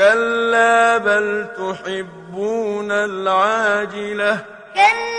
كلا بل تحبون العاجلة. كلا